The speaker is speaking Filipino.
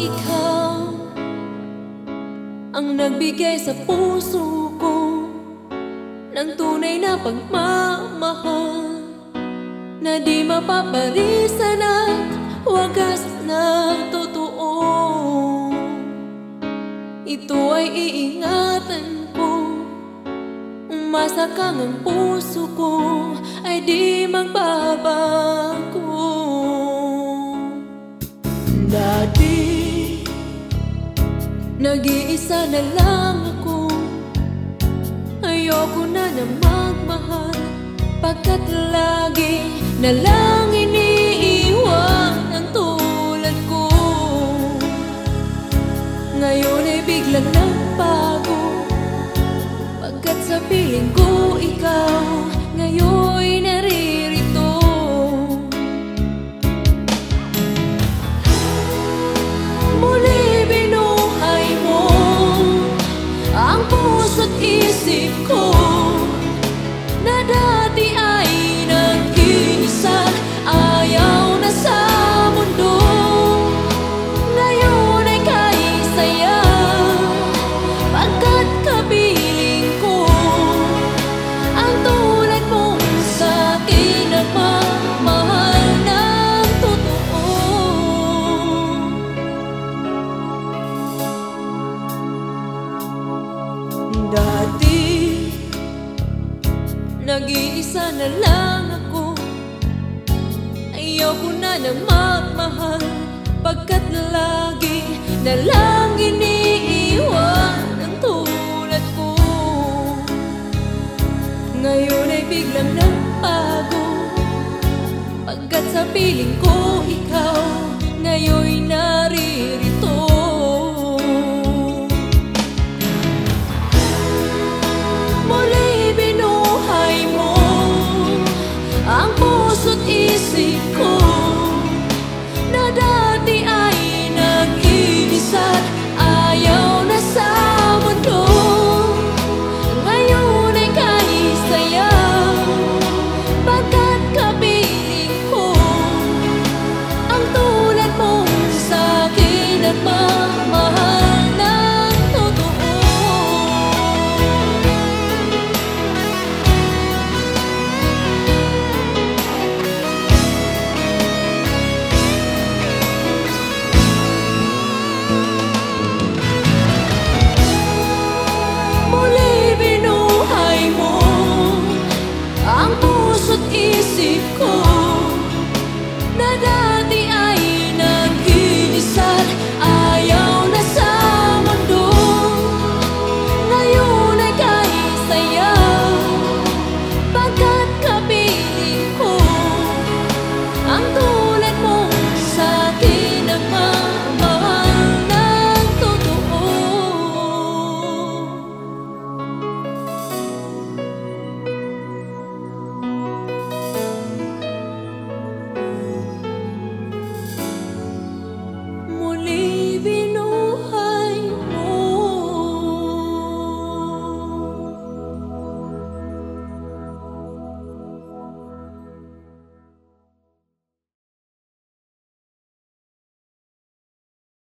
ikaw Ang nagbigay sa puso ko Ng tunay na pagmamahal Na di mapaparisan at wagas na totoo Ito ay iingatan ko Umasa kang ang puso ko Ay di magbabago God. Nag-iisa na lang ako. Ayoko na na magmahal. Pagkat lagi na lang iniiwan ang tulad ko. Ngayon ay biglang nagbago Pagkat sa piling ko ikaw Ngayon Nag-iisa na lang ako. Ayoko na na magmahal Pagkat lagi na lang iniiwan ang tulad ko. Ngayon ay biglang nagbago Pagkat sa piling ko ikaw Ngayon'y naririto